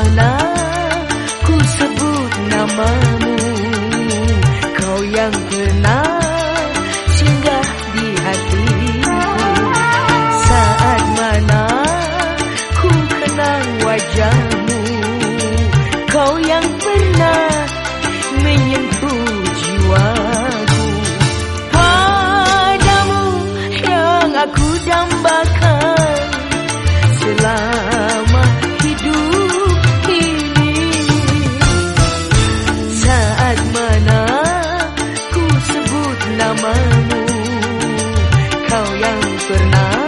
sana ku sebut namamu. Kau yang pernah singgah di hatiku. Saat mana ku kenang wajahmu, Kau yang pernah menyentuh jiwaku. Padamu yang aku dambakan, selalu namamu kau yang pernah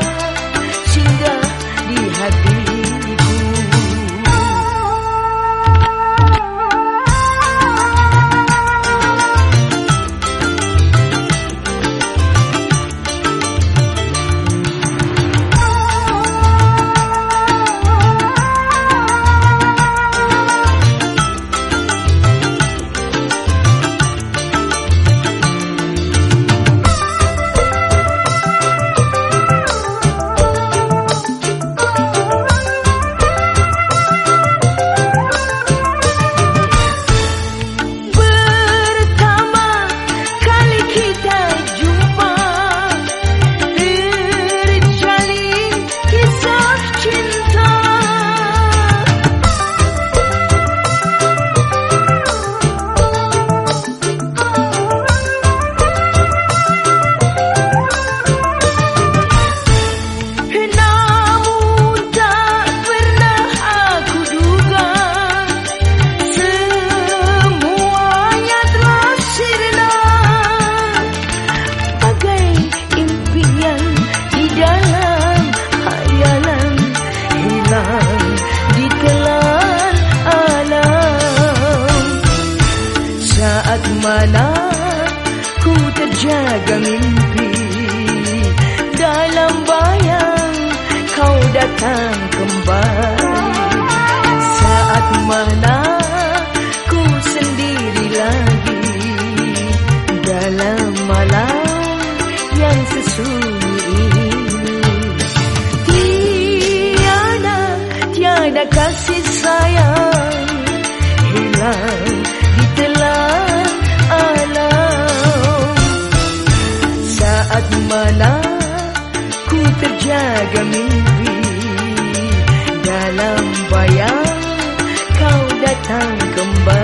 malam ku terjaga mimpi. Dalam bayang kau datang kembali. Saat mana ku sendirilah. Gamingbi dalam bayang kau datang Kembali.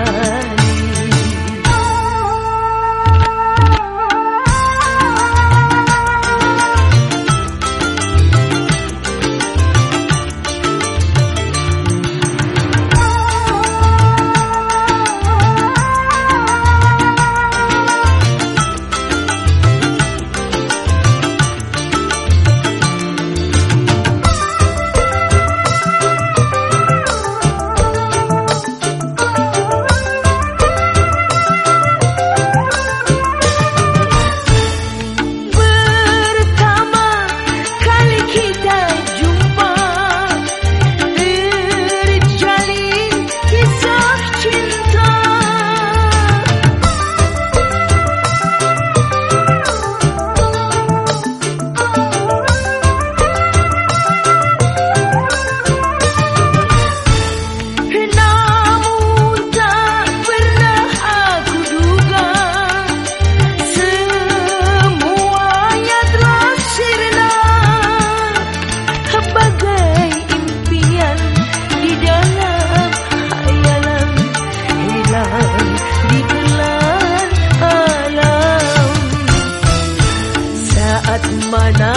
mana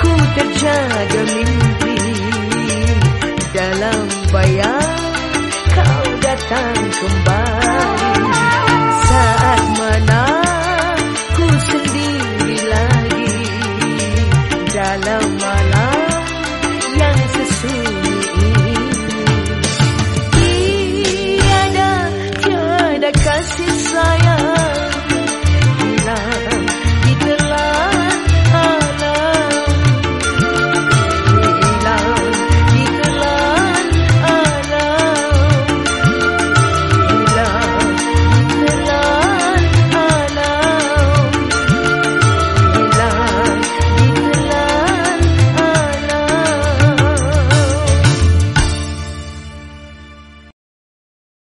ku terjaga mimpi dalam bayang kau datang kembali.